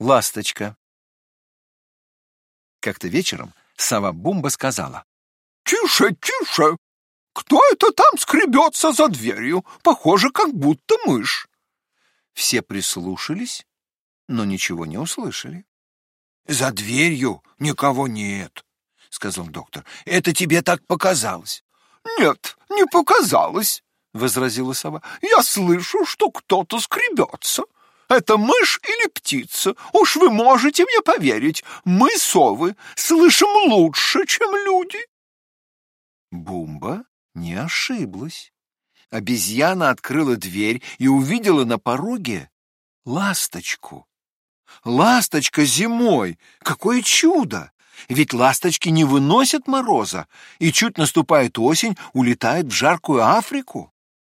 Ласточка. Как-то вечером сова Бумба сказала. «Тише, тише! Кто это там скребется за дверью? Похоже, как будто мышь». Все прислушались, но ничего не услышали. «За дверью никого нет», — сказал доктор. «Это тебе так показалось». «Нет, не показалось», — возразила сова. «Я слышу, что кто-то скребется. Это мышь или птица? Уж вы можете мне поверить. Мы, совы, слышим лучше, чем люди. Бумба не ошиблась. Обезьяна открыла дверь и увидела на пороге ласточку. Ласточка зимой! Какое чудо! Ведь ласточки не выносят мороза, и чуть наступает осень, улетает в жаркую Африку.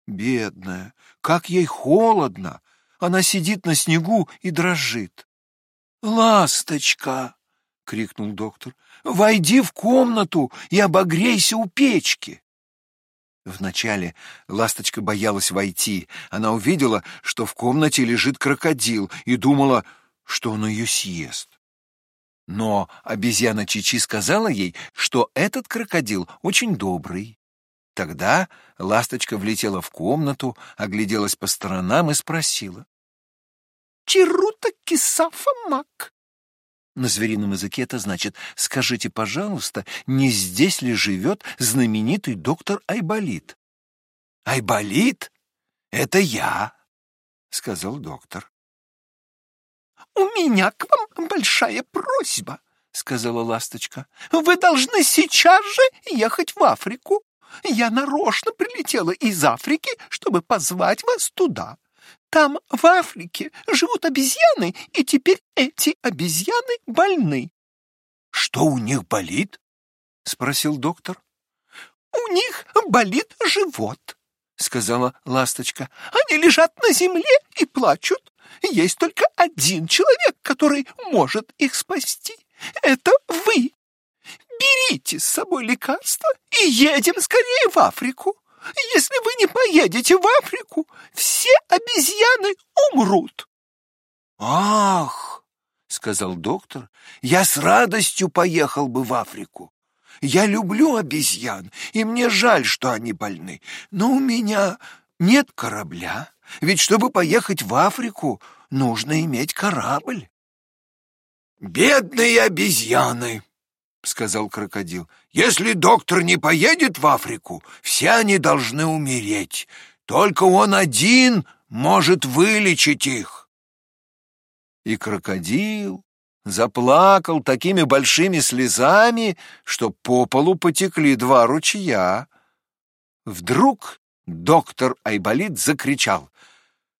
Бедная, как ей холодно! Она сидит на снегу и дрожит. «Ласточка!» — крикнул доктор. «Войди в комнату и обогрейся у печки!» Вначале ласточка боялась войти. Она увидела, что в комнате лежит крокодил, и думала, что он ее съест. Но обезьяна Чичи сказала ей, что этот крокодил очень добрый. Тогда ласточка влетела в комнату, огляделась по сторонам и спросила. Чирута кисафа мак. На зверином языке это значит «Скажите, пожалуйста, не здесь ли живет знаменитый доктор Айболит?» «Айболит? Это я», — сказал доктор. «У меня к вам большая просьба», — сказала ласточка. «Вы должны сейчас же ехать в Африку. Я нарочно прилетела из Африки, чтобы позвать вас туда. Там, в Африке, живут обезьяны, и теперь эти обезьяны больны. — Что у них болит? — спросил доктор. — У них болит живот, — сказала ласточка. — Они лежат на земле и плачут. Есть только один человек, который может их спасти. Это вы. Берите с собой лекарство и едем скорее в Африку. Если вы не поедете в Африку, все обезьяны умрут. Ах, сказал доктор, я с радостью поехал бы в Африку. Я люблю обезьян, и мне жаль, что они больны. Но у меня нет корабля, ведь чтобы поехать в Африку, нужно иметь корабль. Бедные обезьяны, — сказал крокодил. «Если доктор не поедет в Африку, все они должны умереть. Только он один может вылечить их». И крокодил заплакал такими большими слезами, что по полу потекли два ручья. Вдруг доктор Айболит закричал.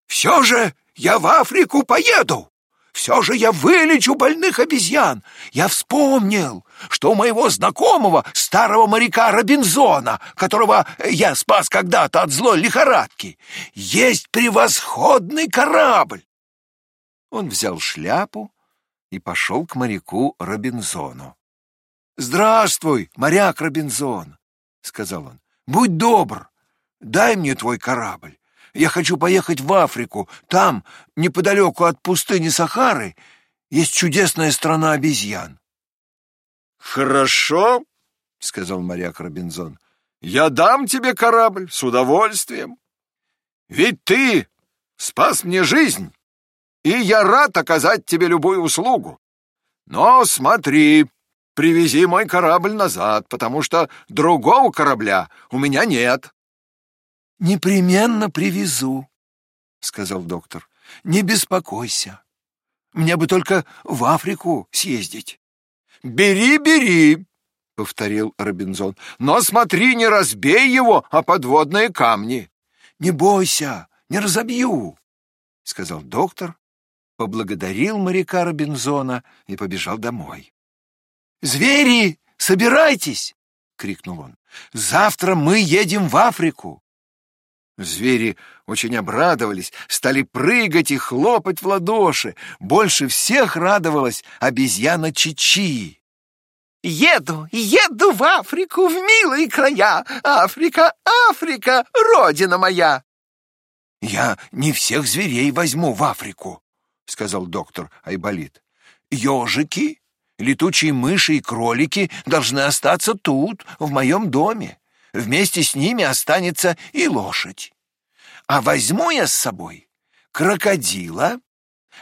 «Все же я в Африку поеду!» Все же я вылечу больных обезьян. Я вспомнил, что у моего знакомого, старого моряка Робинзона, которого я спас когда-то от злой лихорадки, есть превосходный корабль. Он взял шляпу и пошел к моряку Робинзону. «Здравствуй, моряк Робинзон», — сказал он. «Будь добр, дай мне твой корабль. Я хочу поехать в Африку. Там, неподалеку от пустыни Сахары, есть чудесная страна обезьян. Хорошо, сказал моряк Робинзон. Я дам тебе корабль с удовольствием. Ведь ты спас мне жизнь, и я рад оказать тебе любую услугу. Но смотри, привези мой корабль назад, потому что другого корабля у меня нет. «Непременно привезу», — сказал доктор. «Не беспокойся. Мне бы только в Африку съездить». «Бери, бери», — повторил Робинзон. «Но смотри, не разбей его, а подводные камни». «Не бойся, не разобью», — сказал доктор, поблагодарил моряка Робинзона и побежал домой. «Звери, собирайтесь!» — крикнул он. «Завтра мы едем в Африку. Звери очень обрадовались, стали прыгать и хлопать в ладоши. Больше всех радовалась обезьяна Чичи. «Еду, еду в Африку, в милые края! Африка, Африка, родина моя!» «Я не всех зверей возьму в Африку», — сказал доктор Айболит. Ежики, летучие мыши и кролики должны остаться тут, в моем доме. Вместе с ними останется и лошадь. А возьму я с собой крокодила,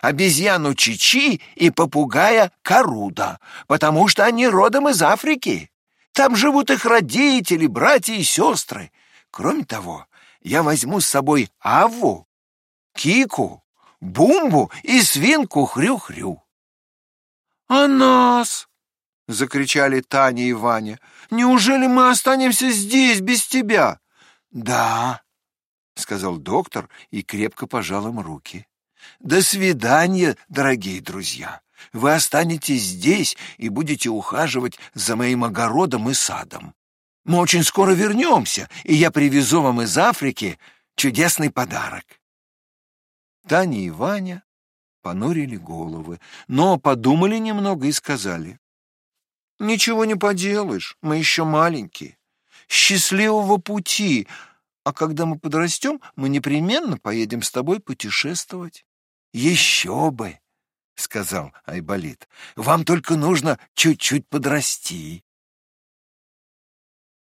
обезьяну Чичи и попугая Каруда, потому что они родом из Африки. Там живут их родители, братья и сестры. Кроме того, я возьму с собой Аву, Кику, Бумбу и свинку Хрю-Хрю. — А нас? — закричали Таня и Ваня. — Неужели мы останемся здесь без тебя? — Да, — сказал доктор и крепко пожал им руки. — До свидания, дорогие друзья. Вы останетесь здесь и будете ухаживать за моим огородом и садом. Мы очень скоро вернемся, и я привезу вам из Африки чудесный подарок. Таня и Ваня понурили головы, но подумали немного и сказали. «Ничего не поделаешь, мы еще маленькие. Счастливого пути, а когда мы подрастем, мы непременно поедем с тобой путешествовать». «Еще бы!» — сказал Айболит. «Вам только нужно чуть-чуть подрасти.